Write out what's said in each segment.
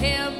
him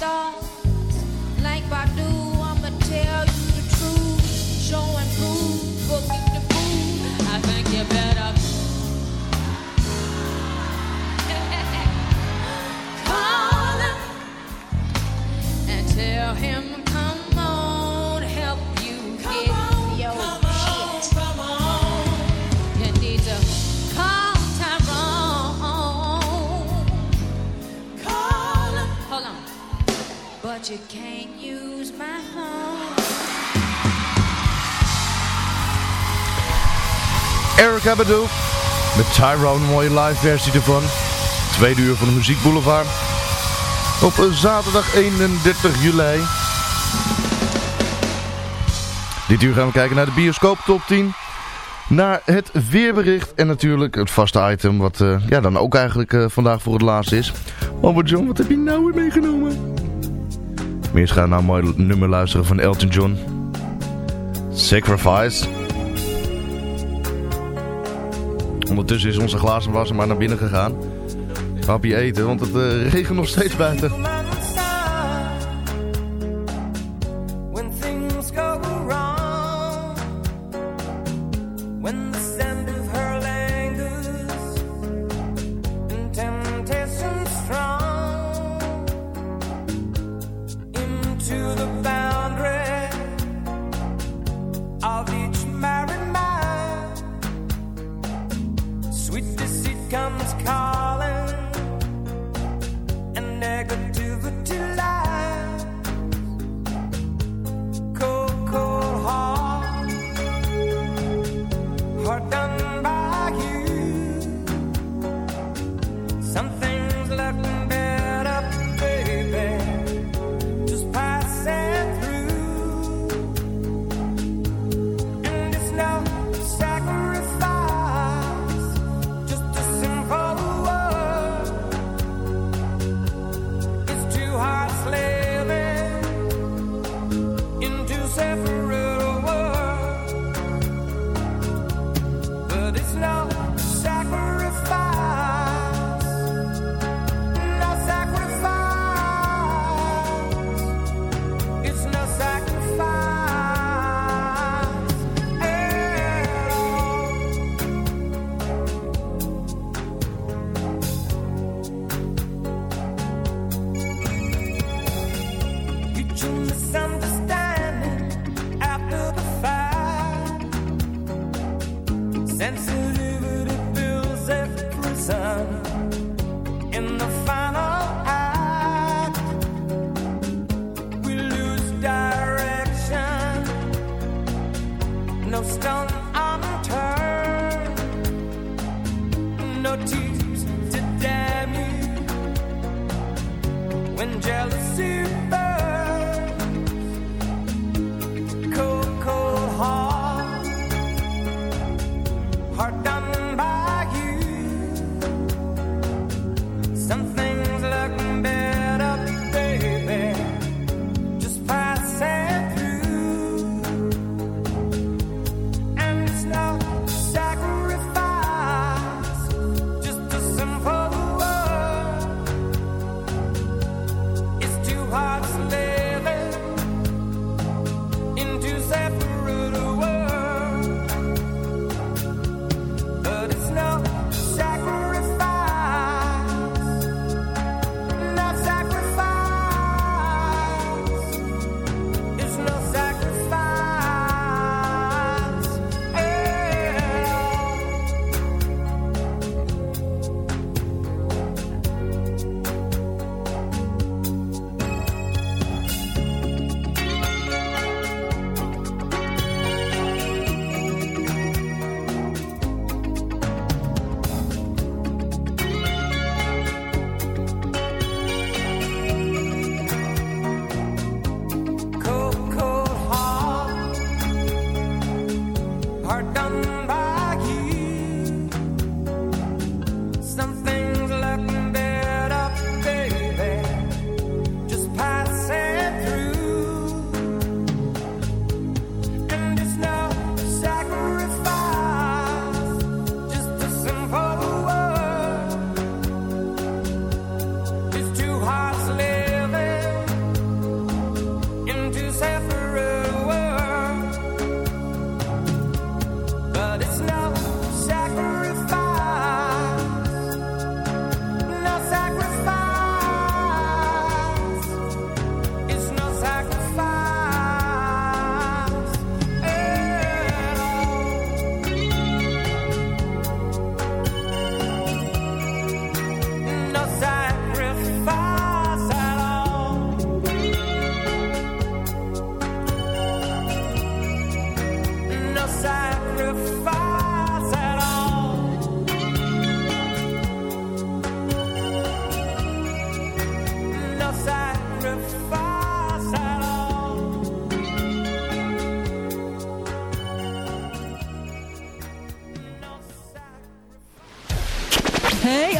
있던 Erica Badu. Met Tyrone, een mooie live versie ervan. Tweede uur van de Muziek Boulevard. Op zaterdag 31 juli. Dit uur gaan we kijken naar de bioscoop top 10. Naar het weerbericht en natuurlijk het vaste item wat eh, ja, dan ook eigenlijk eh, vandaag voor het laatst is. Albert John, wat heb je nou weer meegenomen? We gaan nou een mooi nummer luisteren van Elton John. Sacrifice. Ondertussen is onze glazenwasser maar naar binnen gegaan. Happy eten, want het eh, regent nog steeds buiten. Something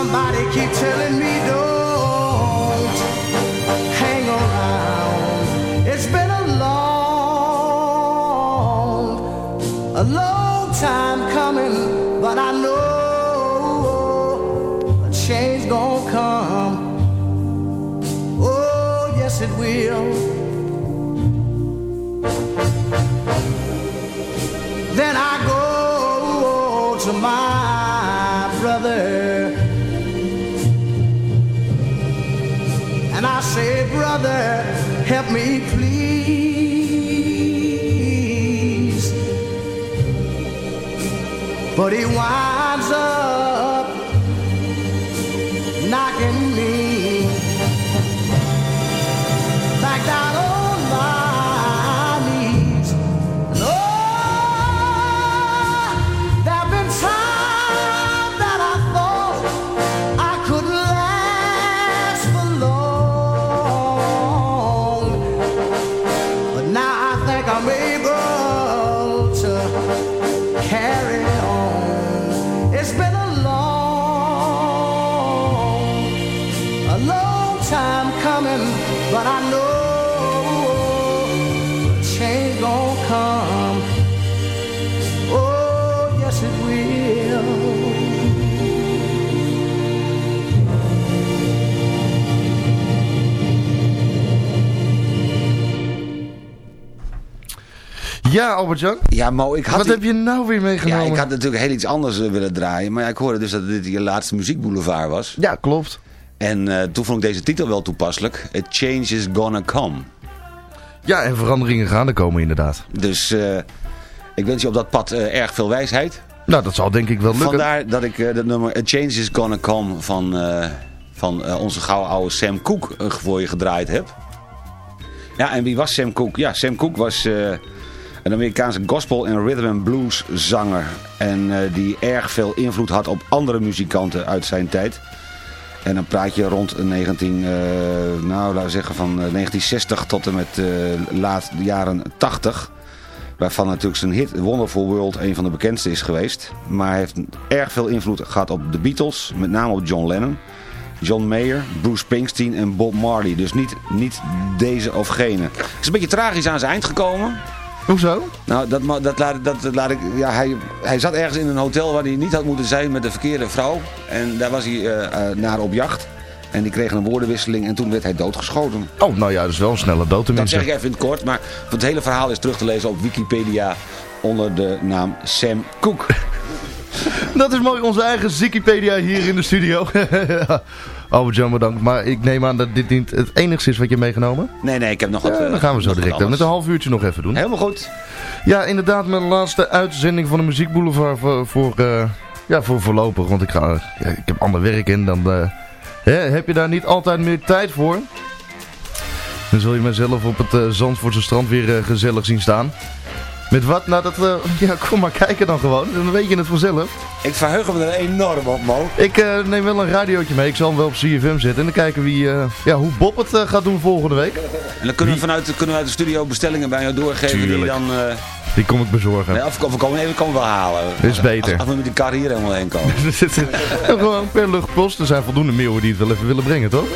Somebody keep telling me don't. me, please. But he whined. Ja, Albert-Jan. Ja, Mo, ik had... Wat die- heb je nou weer ja, meegenomen? ik had natuurlijk heel iets anders eh, willen draaien. Maar ja, ik hoorde dus dat dit je laatste muziekboulevard was. Ja, klopt. En eh, toen vond ik deze titel wel toepasselijk. A change is gonna come. Ja, en veranderingen gaan er komen inderdaad. Dus eh, ik wens je op dat pad erg veel wijsheid. Nou, dat zal denk ik wel lukken. Vandaar dat ik dat nummer A Change is Gonna Come van, van onze gouden oude Sam Cooke voor je gedraaid heb. Ja, en wie was Sam Cooke? Ja, Sam Cooke was een Amerikaanse gospel en rhythm and blues zanger. En eh, die erg veel invloed had op andere muzikanten uit zijn tijd. En dan praat je rond 19, eh, nou laten we zeggen van eh, 1960 tot en met eh, laat jaren 80. Waarvan natuurlijk zijn hit Wonderful World een van de bekendste is geweest. Maar hij heeft erg veel invloed gehad op de Beatles. Met name op John Lennon. John Mayer, Bruce Springsteen en Bob Marley. Dus niet, niet deze of gene. Het is een beetje tragisch aan zijn eind gekomen. Hoezo? Nou, dat, dat, laat, dat, dat laat ik... Ja, hij, hij zat ergens in een hotel waar hij niet had moeten zijn met de verkeerde vrouw. En daar was hij eh, eh, naar op jacht. En die kregen een woordenwisseling en toen werd hij doodgeschoten. Oh, nou ja, dat is wel een snelle dood Dat tenminste. zeg ik even in het kort, maar het hele verhaal is terug te lezen op Wikipedia onder de naam Sam Cooke. Dat is mooi, onze eigen Wikipedia hier in de studio. Albert-Jan, bedankt. Maar ik neem aan dat dit niet het enigste is wat je hebt meegenomen. Nee, nee, ik heb nog wat... Ja, eh, dan gaan we zo direct met anders. een half uurtje nog even doen. Helemaal goed. Ja, inderdaad, mijn laatste uitzending van de Muziek Boulevard voor, voor, eh, ja, voor voorlopig. Want ik, ga, ja, ik heb ander werk en dan eh, hè, heb je daar niet altijd meer tijd voor. Dan zul je mezelf op het eh, Zandvoortse strand weer eh, gezellig zien staan. Met wat? Nou, dat, eh, ja, kom maar kijken dan gewoon. Dan weet je het vanzelf. Ik verheug me er enorm op, Mo. Ik eh, neem wel een radiootje mee. Ik zal hem wel op CFM zetten. En dan kijken wie, eh, ja, hoe Bob het gaat doen volgende week. En dan kunnen we vanuit, kunnen we uit de studio bestellingen bij jou doorgeven die dan... Die kom ik bezorgen. nee, of, of we komen even komen wel halen. Is beter. Als, als we met de kar hier helemaal heen komen. En gewoon per luchtpost. Er zijn voldoende meeuwen die het wel even willen brengen, toch?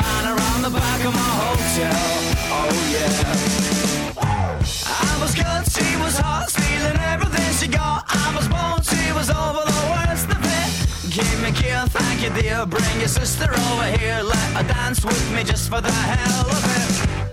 Joanna around the back of my hotel. Oh yeah. I was good, she was hot, stealing everything she got. I was born, she was over the worst of it. Give me kill, thank you dear. Bring your sister over here, let her dance with me just for the hell of it.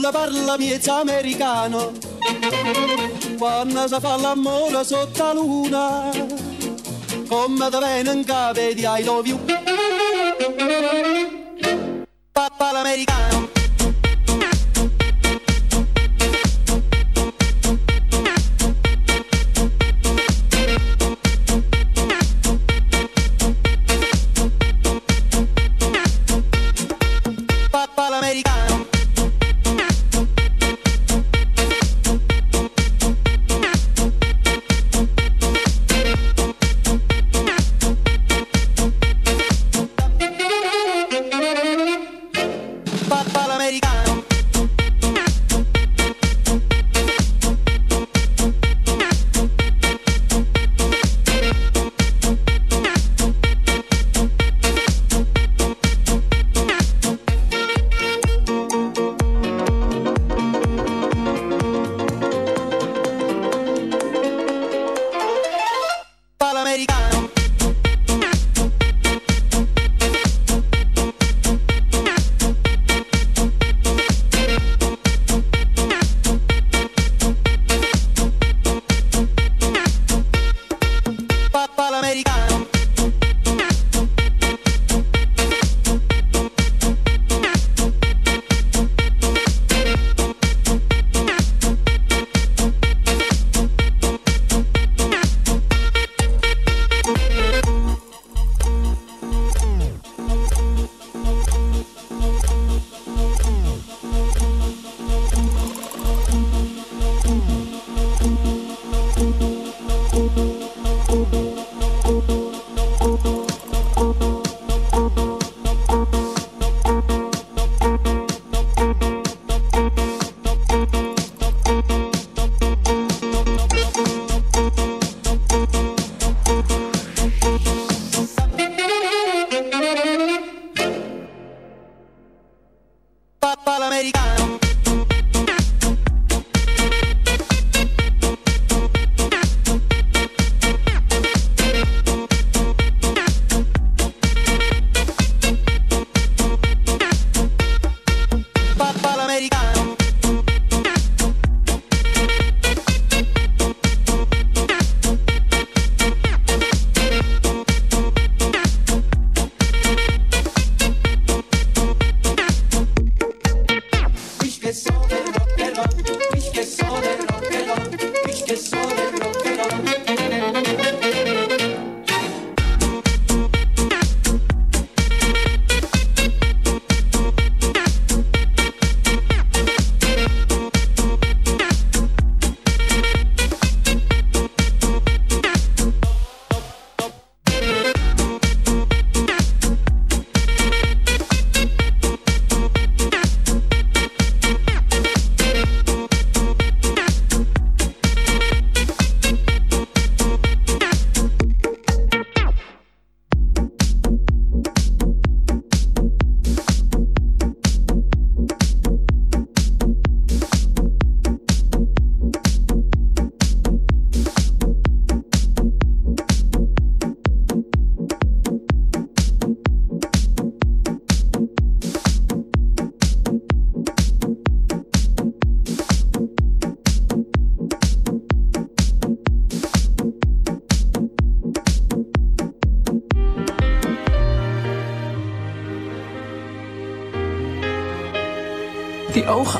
La parla miezza americano. Quando si fa l'amore sotto la luna Come da bene in capo di I love you Papà l'americano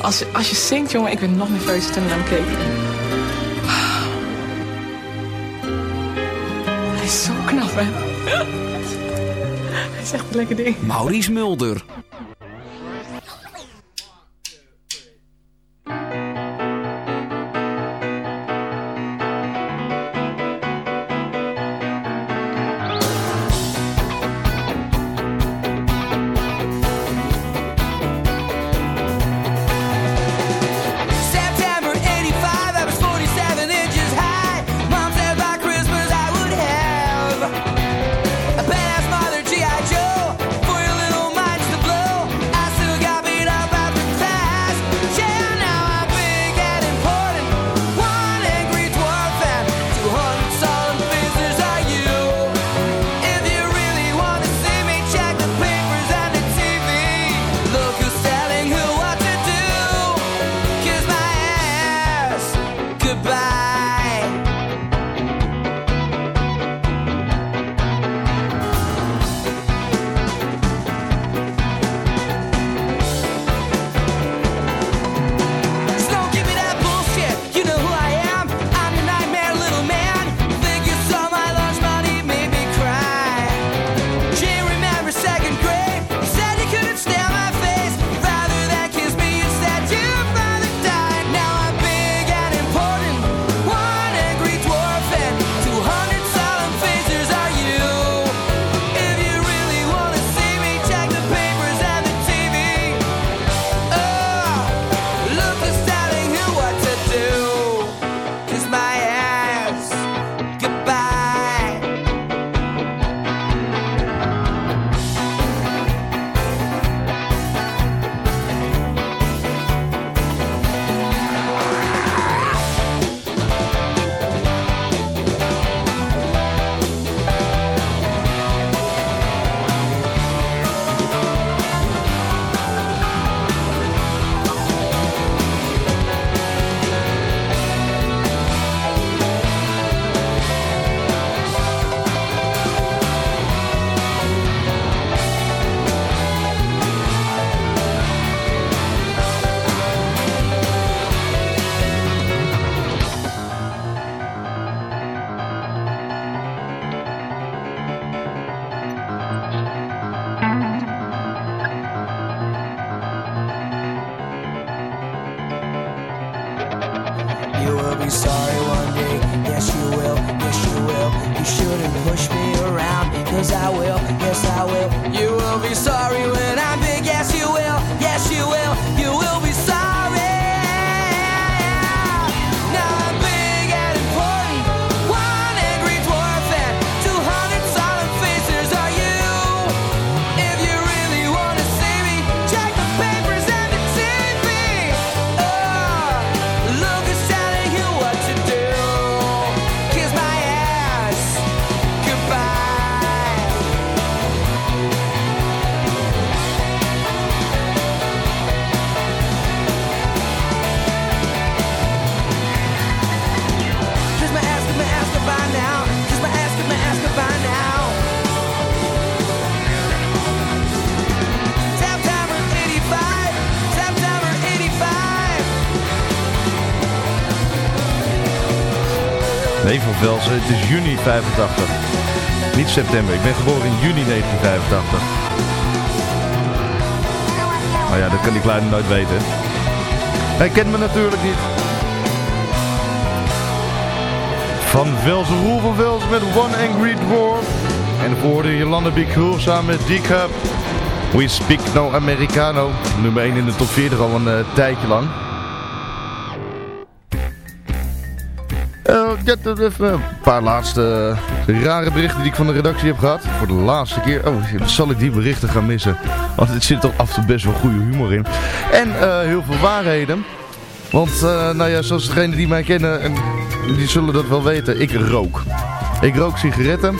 als, als je zingt, jongen, ik ben nog nerveuzer toen ik naar hem keek. Hij is zo knap, hè? Hij echt een lekker ding. Maurice Mulder. Het is juni 85. Niet september, ik ben geboren in juni 1985. Maar ja, dat kan die kleine nooit weten. Hij kent me natuurlijk niet. Van Velsen, Roel van Velsen met One Angry Dwarf. En voor de Jolanda Big Cool samen met D-Cup. We Speak No Americano. Nummer 1 in de top 40 al een eh, tijdje lang. Een paar laatste eh, rare berichten die ik van de redactie heb gehad. Voor de laatste keer. Oh, zal ik die berichten gaan missen? Want het zit toch af en toe best wel goede humor in. En eh, heel veel waarheden. Want, eh, nou ja, zoals degenen die mij kennen, en die zullen dat wel weten. Ik rook. Ik rook sigaretten.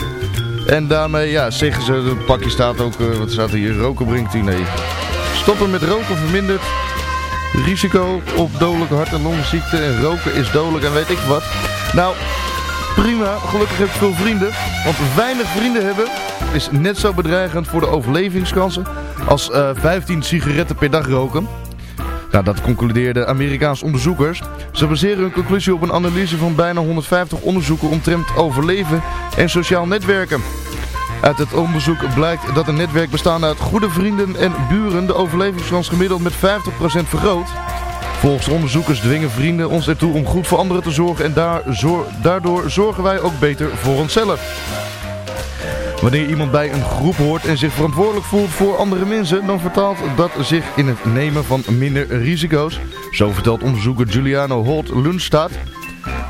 En daarmee, ja, zeggen ze, het pakje staat ook, eh, wat staat er hier, roken brengt u, nee. Stoppen met roken vermindert risico op dodelijke hart- en longziekte en roken is dodelijk en weet ik wat. Nou, prima, gelukkig heb ik veel vrienden. Want weinig vrienden hebben is net zo bedreigend voor de overlevingskansen als eh 15 sigaretten per dag roken. Nou, dat concludeerden Amerikaanse onderzoekers. Ze baseren hun conclusie op een analyse van bijna 150 onderzoeken omtrent overleven en sociaal netwerken. Uit het onderzoek blijkt dat een netwerk bestaande uit goede vrienden en buren de overlevingskans gemiddeld met 50% vergroot. Volgens onderzoekers dwingen vrienden ons ertoe om goed voor anderen te zorgen en daar, daardoor zorgen wij ook beter voor onszelf. Wanneer iemand bij een groep hoort en zich verantwoordelijk voelt voor andere mensen, dan vertaalt dat zich in het nemen van minder risico's. Zo vertelt onderzoeker Giuliano Holt Lundstad.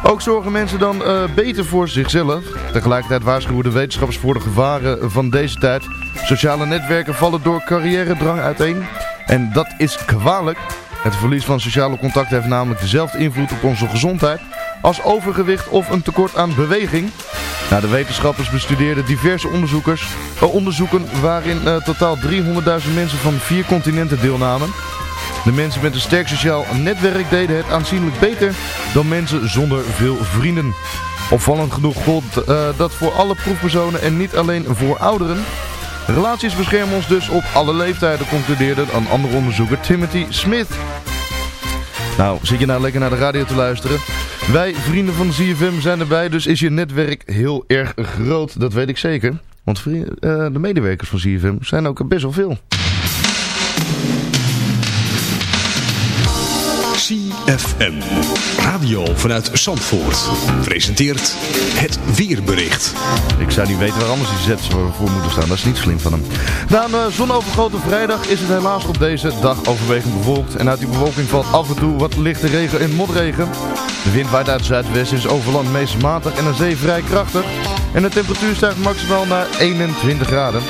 Ook zorgen mensen dan eh, beter voor zichzelf. Tegelijkertijd waarschuwen de wetenschappers voor de gevaren van deze tijd. Sociale netwerken vallen door carrière-drang uiteen. En dat is kwalijk. Het verlies van sociale contact heeft namelijk dezelfde invloed op onze gezondheid als overgewicht of een tekort aan beweging. Nou, de wetenschappers bestudeerden diverse onderzoekers, eh, onderzoeken waarin eh, totaal 300.000 mensen van vier continenten deelnamen. De mensen met een sterk sociaal netwerk deden het aanzienlijk beter dan mensen zonder veel vrienden. Opvallend genoeg gold eh, dat voor alle proefpersonen en niet alleen voor ouderen. Relaties beschermen ons dus op alle leeftijden, concludeerde een andere onderzoeker Timothy Smith. Nou, zit je nou lekker naar de radio te luisteren? Wij, vrienden van ZFM, zijn erbij, dus is je netwerk heel erg groot. Dat weet ik zeker. Want eh, de medewerkers van ZFM zijn ook best wel veel. CFM. Radio vanuit Zandvoort. Presenteert het weerbericht. Ik zou niet weten waar anders die zets voor moeten staan. Dat is niet slim van hem. Na een eh, zonovergoten vrijdag is het helaas op deze dag overwegend bewolkt. En uit die bewolking valt af en toe wat lichte regen en motregen. De wind waait uit het zuidwesten is overland meest matig en aan zee vrij krachtig. En de temperatuur stijgt maximaal naar 21 graden.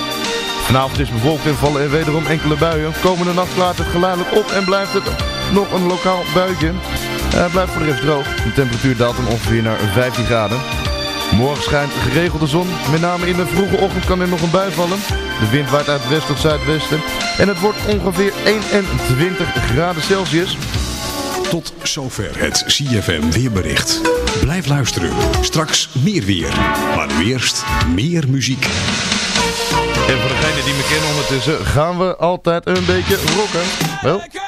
Vanavond is bewolkt en vallen er wederom enkele buien. Komende nacht klaart het geleidelijk op en blijft het nog een lokaal buitje. Eh, Het blijft voor de rest droog. De temperatuur daalt dan ongeveer naar 15 graden. Morgen schijnt geregeld de zon. Met name in de vroege ochtend kan er nog een bui vallen. De wind waait uit west tot zuidwesten. En het wordt ongeveer 21 graden Celsius. Tot zover het CFM weerbericht. Blijf luisteren. Straks meer weer. Maar nu eerst meer muziek. En voor degenen die me kennen ondertussen gaan we altijd een beetje rocken. Wel.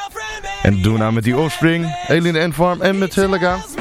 En we nou met die Offspring, Alien Farm en Metallica.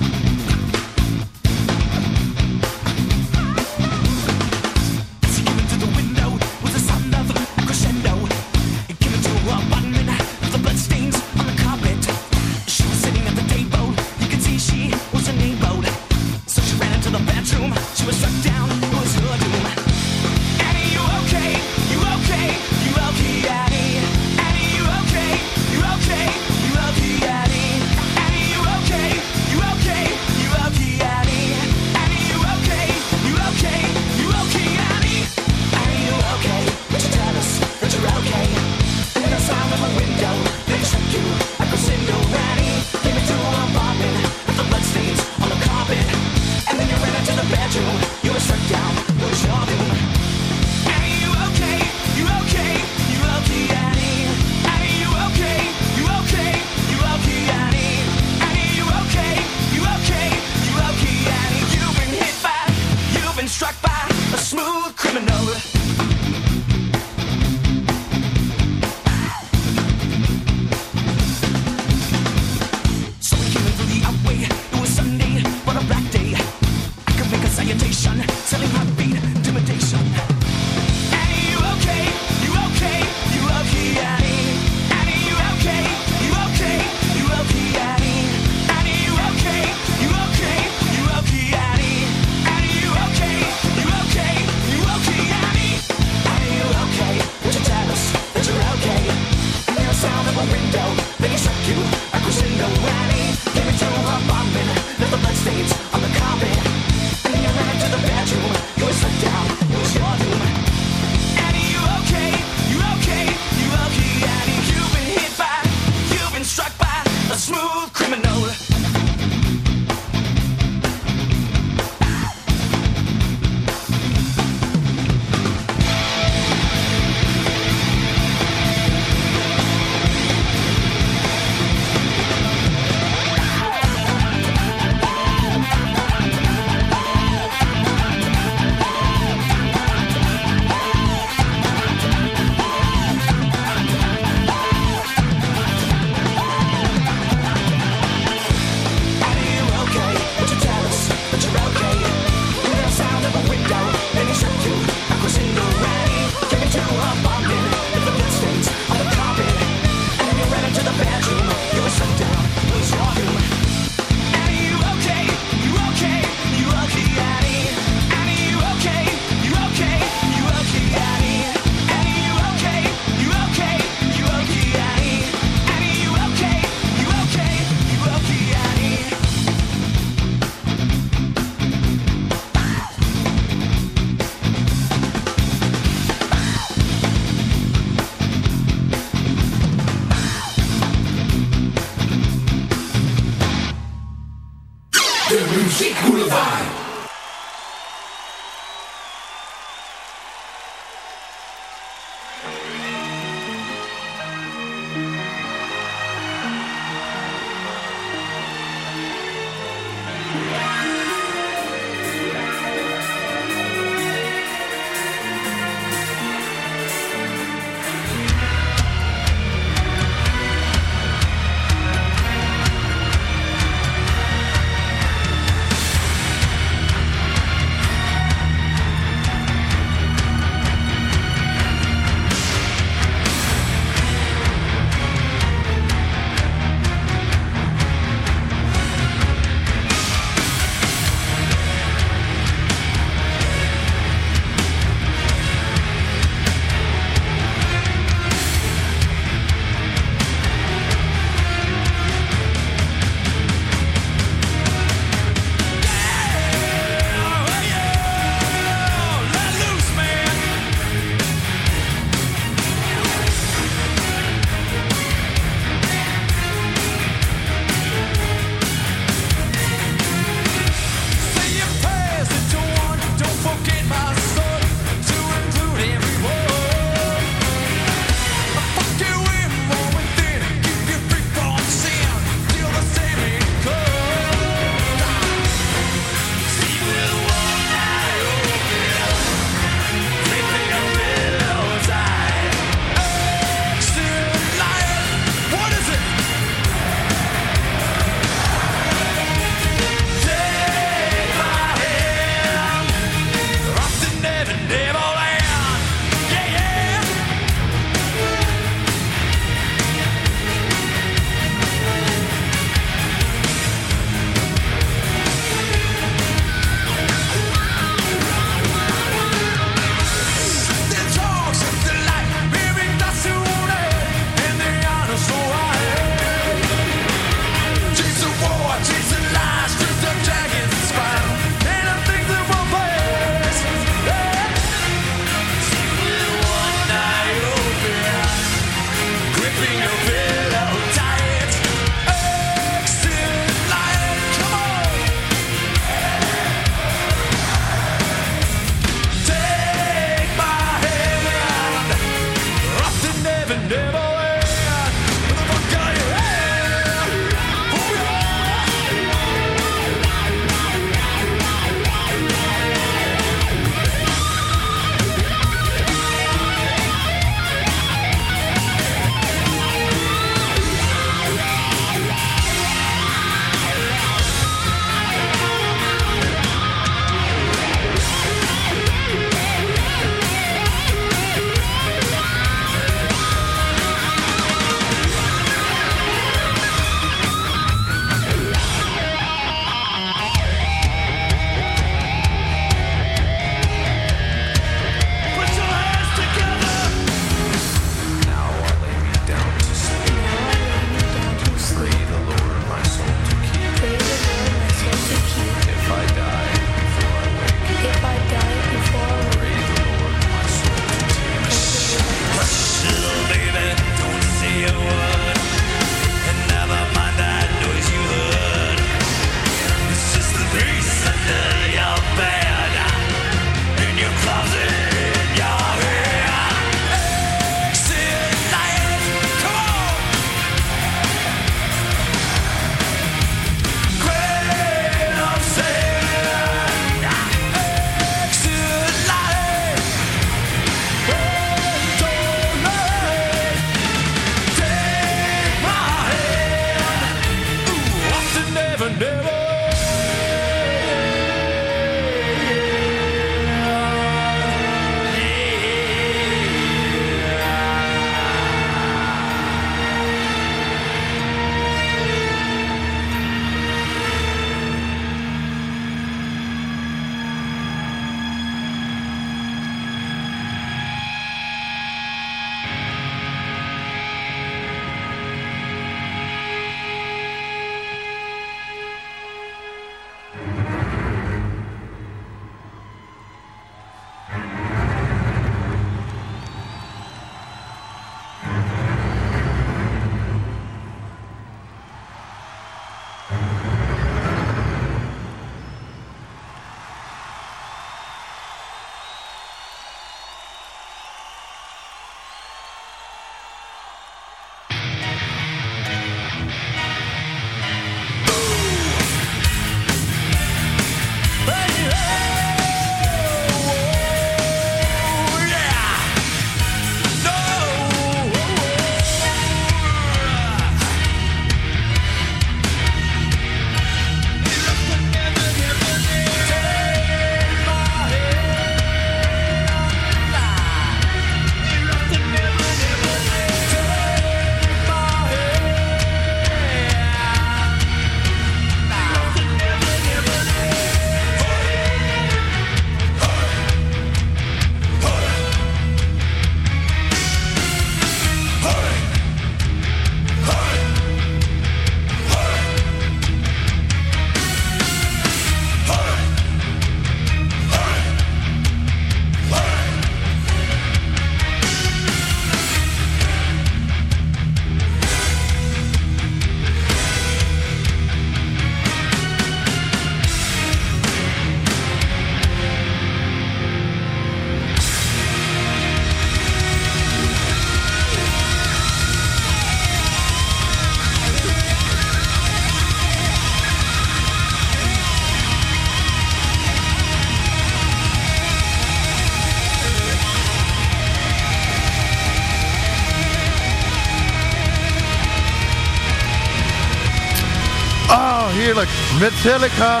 Metallica.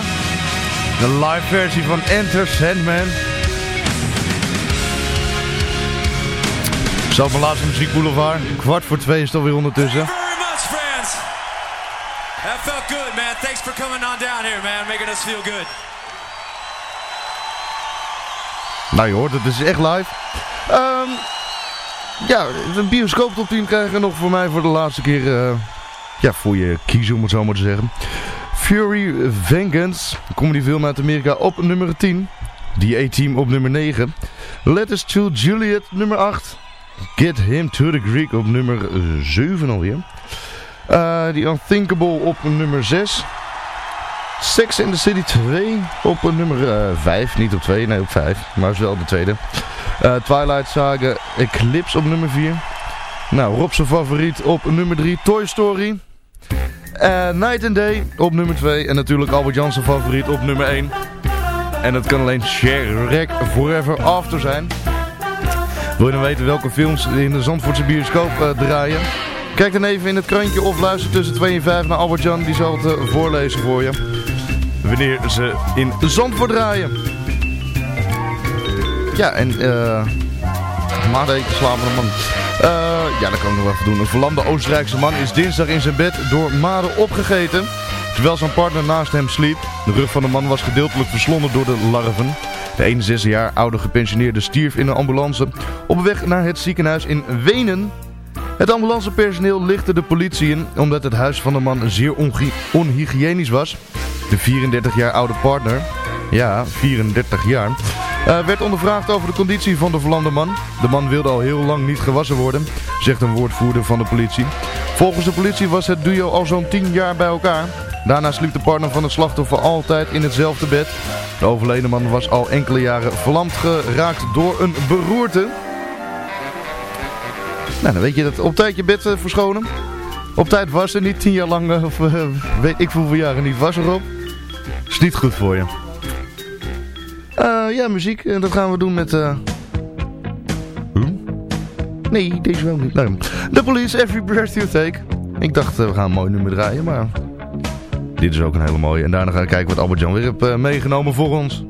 De live versie van Enter Sandman. Zo mijn laatste muziek boulevard. Kwart voor twee is het alweer ondertussen. That felt good, man. Thanks for coming on down here, man. Making us feel good. Nou je hoort het, het is echt live. Ehm, ja, een bioscoop top 10 krijgen nog voor mij voor de laatste keer. eh, ja, voor je kiezen om het zo maar te zeggen. Fury Vengeance, comedyfilm uit Amerika op nummer 10. The A-Team op nummer 9. Letters to Juliet nummer 8. Get Him to the Greek op nummer 7 alweer. Eh The Unthinkable op nummer 6. Sex in the City 2 op nummer eh, 5. Niet op 2, nee op 5. Maar is wel de tweede. Eh, Twilight Saga Eclipse op nummer 4. Nou, Rob zijn favoriet op nummer 3. Toy Story. Eh, Night and Day op nummer 2. En natuurlijk Albert Jansen favoriet op nummer 1. En dat kan alleen Shrek Forever After zijn. Wil je dan weten welke films in de Zandvoortse bioscoop eh, draaien? Kijk dan even in het krantje of luister tussen 2 en 5 naar Albert Jan. Die zal het eh, voorlezen voor je. Wanneer ze in Zandvoort draaien. Ja, en eh... Maandag slapende man. Eh, ja, dat kan ik nog even doen. Een verlamde Oostenrijkse man is dinsdag in zijn bed door maden opgegeten. Terwijl zijn partner naast hem sliep. De rug van de man was gedeeltelijk verslonden door de larven. De 61 jaar oude gepensioneerde stierf in een ambulance op weg naar het ziekenhuis in Wenen. Het ambulancepersoneel lichtte de politie in omdat het huis van de man zeer onhygiënisch was. De 34 jaar oude partner, ja 34 jaar, eh, werd ondervraagd over de conditie van de verlamde man. De man wilde al heel lang niet gewassen worden, zegt een woordvoerder van de politie. Volgens de politie was het duo al zo'n 10 jaar bij elkaar. Daarna sliep de partner van het slachtoffer altijd in hetzelfde bed. De overleden man was al enkele jaren verlamd geraakt door een beroerte. Nou, dan weet je dat op tijd je bed eh, verschonen. Op tijd wassen, niet tien jaar lang, eh, of weet ik hoeveel jaren niet wassen erop. Is niet goed voor je. Eh, ja, muziek. En dat gaan we doen met... eh? Nee, deze wel niet. Nee. The Police, Every Breath You Take. Ik dacht, eh, we gaan een mooi nummer draaien, maar... Dit is ook een hele mooie. En daarna gaan we kijken wat Albert Jan weer heeft eh, meegenomen voor ons.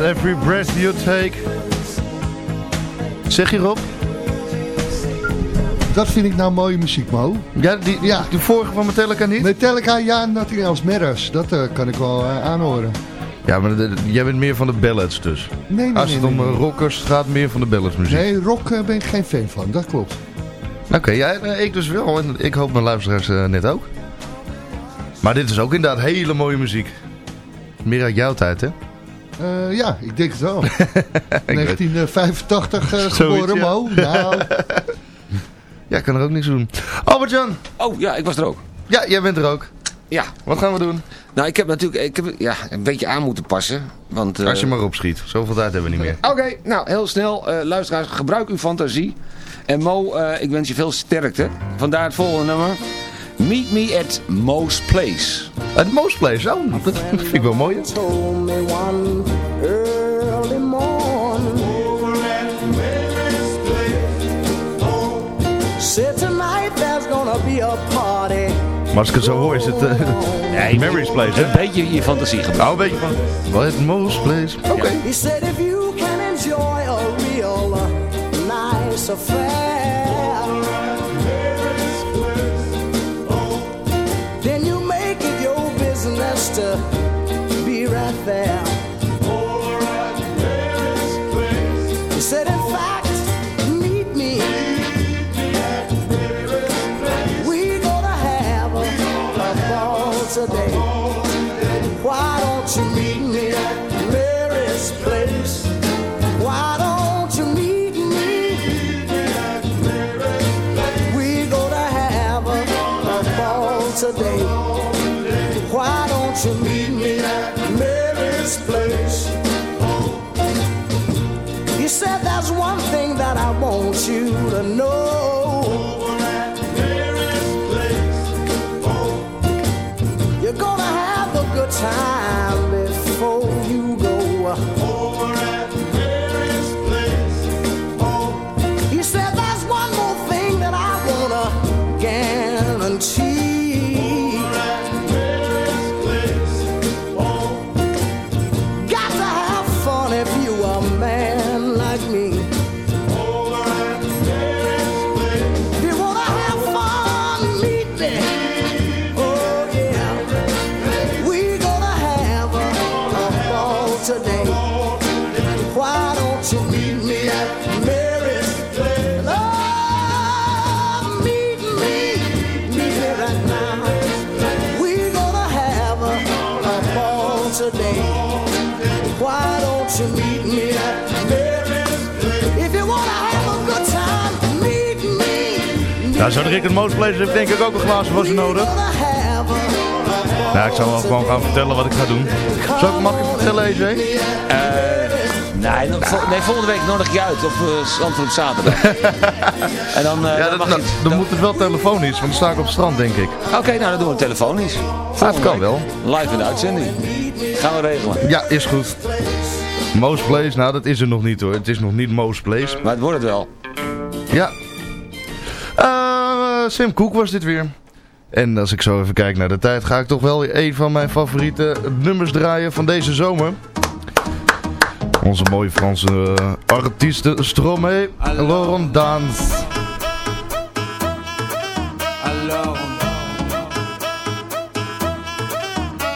Every breath you take. Zeg je Rob? Dat vind ik nou mooie muziek, Mo. Ja, die, Ja. de vorige van Metallica niet? Metallica, ja, Nothing Else Matters. Dat eh, kan ik wel eh, aanhoren. Ja, maar de- jij bent meer van de ballads dus. Nee, nee, Als het nee, om nee, eh, rockers gaat, meer van de ballads muziek. Nee, rock ben ik geen fan van, dat klopt. Oké, ja, eh, ik dus wel. En ik hoop mijn luisteraars net ook. Maar dit is ook inderdaad hele mooie muziek. Meer uit jouw tijd, hè? Eh, ja, ik denk het wel. weet- 1985 eh, geboren, ja. Mo. Nou, Ja, ik kan er ook niks doen. Albert-Jan, Oh, ja, ik was er ook. ja, jij bent er ook. Ja. Wat gaan we doen? Nou, ik heb natuurlijk ik heb, ja, een beetje aan moeten passen. Want, eh, Als je maar opschiet. Zoveel tijd hebben we niet meer. Oké, nou, heel snel. eh, luisteraars, gebruik uw fantasie. En Mo, eh, ik wens je veel sterkte. Vandaar het volgende nummer. Meet me at Mo's Place. Het Most Place, oh, dat vind ik wel mooi. hè? told me one early morning. Said tonight there's gonna be a party. Maar als ik het zo hoor is het eh Mary's Place, Een hè? beetje je fantasie gebruiken. Nou, een beetje van... Wat het Most Place? Oké. He said if you can enjoy a real uh, nice affair, To Be right there. He said, in fact, meet me. We're gonna have today. A ball today. Why? Time zou Rick het Most Place heeft denk ik ook een glazen was nodig. Nou, ik zal wel gewoon gaan vertellen wat ik ga doen. Zal ik, mag ik vertellen, EJ? Nee, dan- vol- nee, volgende week nodig ik je uit op uh, op zaterdag. en dan, eh, Ja, dan dat, nou, je... dan moet het wel telefonisch, want dan sta ik op het strand, denk ik. Oké, nou dan doen we het telefonisch. Volgende kan week. wel. Live in de uitzending. Gaan we regelen. Ja, is goed. Most Place, nou dat is er nog niet hoor. Het is nog niet Most Place. Maar het wordt het wel. Ja. Eh, Sam Cooke was dit weer. En als ik zo even kijk naar de tijd, ga ik toch wel een van mijn favoriete nummers draaien van deze zomer. Onze mooie Franse eh, artiesten Stromae, Laurent Dans.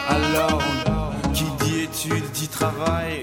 Alors, qui dit dit travail,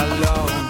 alone.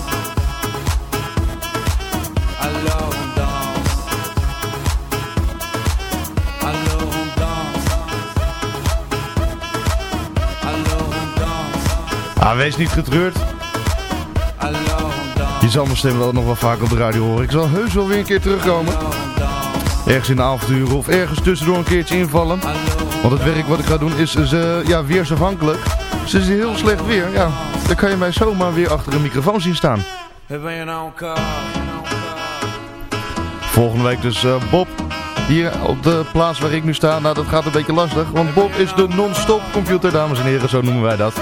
Ah, wees niet getreurd. Je zal mijn stem wel nog wel vaak op de radio horen. Ik zal heus wel weer een keer terugkomen. Ergens in de avonturen of ergens tussendoor een keertje invallen. Want het werk wat ik ga doen is uh, ja, weersafhankelijk. Dus het is heel slecht weer. Ja, dan kan je mij zomaar weer achter een microfoon zien staan. Volgende week dus uh, Bob. Hier op de plaats waar ik nu sta. Nou, dat gaat een beetje lastig. Want Bob is de non-stop computer, dames en heren. Zo noemen wij dat.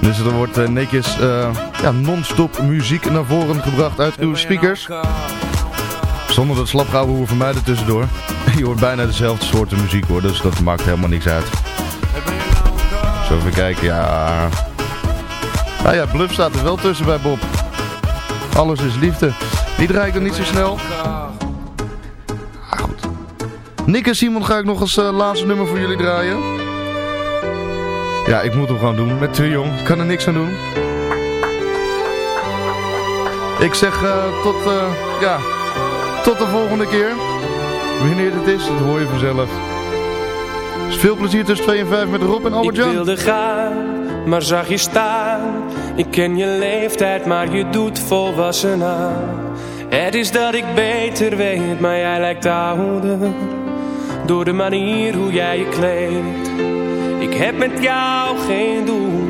Dus er wordt uh, netjes uh, ja, non-stop muziek naar voren gebracht uit uw speakers. Zonder dat slapgouwen hoeven van mij er tussendoor. Je hoort bijna dezelfde soorten muziek hoor, dus dat maakt helemaal niks uit. Zo even kijken, ja... Nou ja, Bluff staat er wel tussen bij Bob. Alles is liefde. Die draai ik er niet zo snel. Ah, goed. Nick en Simon ga ik nog als uh, laatste nummer voor jullie draaien. Ja, ik moet hem gewoon doen. Met te jong. Ik kan er niks aan doen. Ik zeg uh, tot, uh, ja, tot de volgende keer. Wanneer het is, dat hoor je vanzelf. Dus veel plezier tussen 2 en 5 met Rob en Albert Jan. Ik wilde gaan, maar zag je staan. Ik ken je leeftijd, maar je doet volwassen aan. Het is dat ik beter weet, maar jij lijkt ouder. Door de manier hoe jij je kleedt. Heb met jou geen doel,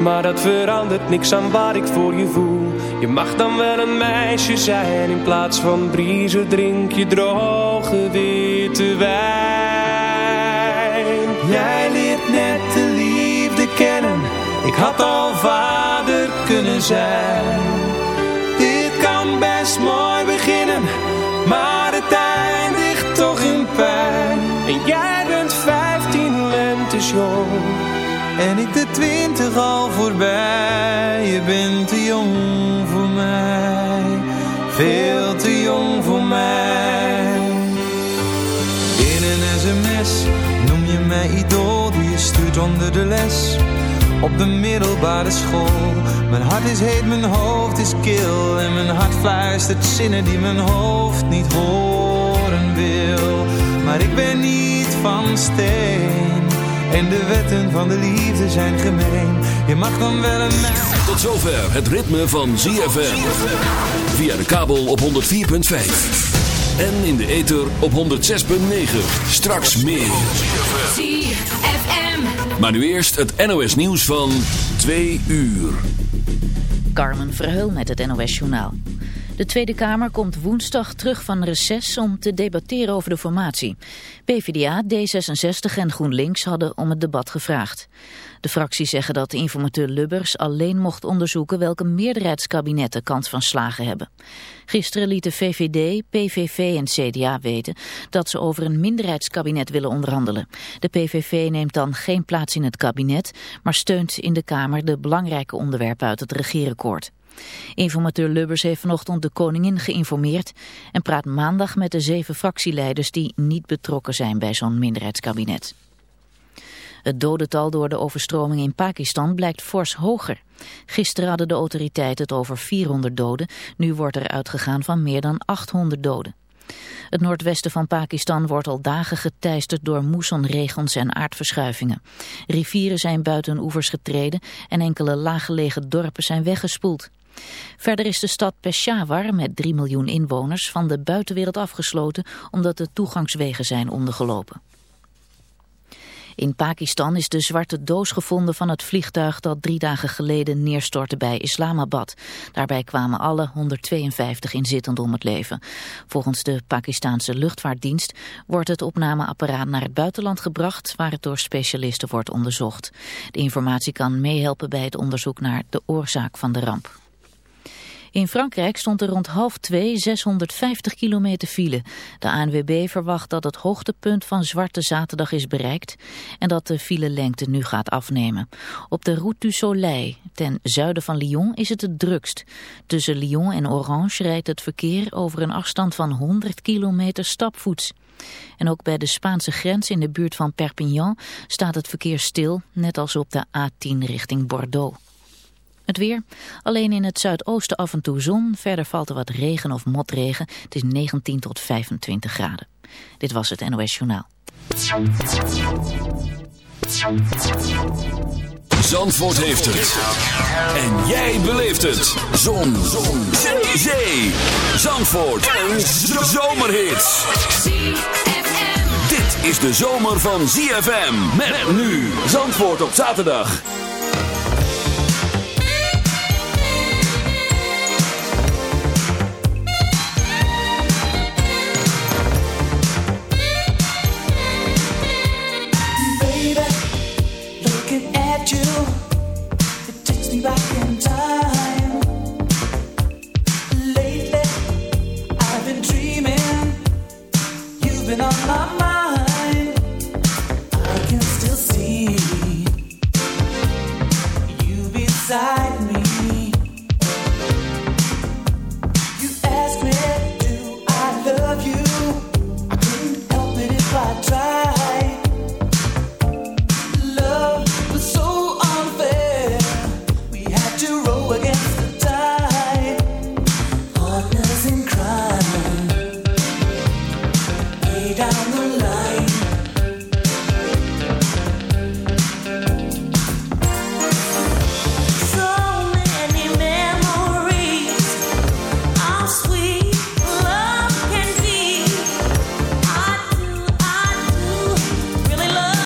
maar dat verandert niks aan wat ik voor je voel. Je mag dan wel een meisje zijn, in plaats van briezen drink je droge witte wijn. Jij leert net de liefde kennen, ik had al vader kunnen zijn. Dit kan best mooi beginnen, maar het eindigt toch in pijn. En jij En ik de twintig al voorbij. Je bent te jong voor mij. Veel te jong voor mij. In een sms noem je mij idool. Die je stuurt onder de les Op de middelbare school. Mijn hart is heet, mijn hoofd is kil. En mijn hart fluistert zinnen die mijn hoofd niet horen wil. Maar ik ben niet van steen en de wetten van de liefde zijn gemeen. Je mag dan wel een Tot zover het ritme van ZFM. Via de kabel op 104.5. En in de ether op 106.9. Straks meer. ZFM. Maar nu eerst het NOS nieuws van 2 uur. Carmen Verheul met het NOS journaal. De Tweede Kamer komt woensdag terug van reces om te debatteren over de formatie. PvdA, D66 en GroenLinks hadden om het debat gevraagd. De fracties zeggen dat informateur Lubbers alleen mocht onderzoeken welke meerderheidskabinetten kans van slagen hebben. Gisteren lieten VVD, PVV en CDA weten dat ze over een minderheidskabinet willen onderhandelen. De PVV neemt dan geen plaats in het kabinet, maar steunt in de Kamer de belangrijke onderwerpen uit het regeerakkoord. Informateur Lubbers heeft vanochtend de koningin geïnformeerd en praat maandag met de zeven fractieleiders die niet betrokken zijn bij zo'n minderheidskabinet. Het dodental door de overstroming in Pakistan blijkt fors hoger. Gisteren hadden de autoriteiten het over 400 doden, nu wordt er uitgegaan van meer dan 800 doden. Het noordwesten van Pakistan wordt al dagen geteisterd door moessonregens en aardverschuivingen. Rivieren zijn buiten oevers getreden en enkele laaggelegen dorpen zijn weggespoeld. Verder is de stad Peshawar met 3 miljoen inwoners van de buitenwereld afgesloten omdat de toegangswegen zijn ondergelopen. In Pakistan is de zwarte doos gevonden van het vliegtuig dat drie dagen geleden neerstortte bij Islamabad. Daarbij kwamen alle 152 inzittenden om het leven. Volgens de Pakistanse luchtvaartdienst wordt het opnameapparaat naar het buitenland gebracht waar het door specialisten wordt onderzocht. De informatie kan meehelpen bij het onderzoek naar de oorzaak van de ramp. In Frankrijk stond er rond half twee 650 kilometer file. De ANWB verwacht dat het hoogtepunt van Zwarte Zaterdag is bereikt en dat de filelengte nu gaat afnemen. Op de Route du Soleil, ten zuiden van Lyon, is het het drukst. Tussen Lyon en Orange rijdt het verkeer over een afstand van 100 kilometer stapvoets. En ook bij de Spaanse grens in de buurt van Perpignan staat het verkeer stil, net als op de A10 richting Bordeaux. Het weer. Alleen in het zuidoosten af en toe zon. Verder valt er wat regen of motregen. Het is 19 tot 25 graden. Dit was het NOS Journaal. Zandvoort heeft het. En jij beleeft het. Zon. zon. Zee. Zandvoort. Een zomerhit. Dit is de zomer van ZFM. Met nu. Zandvoort op zaterdag. Back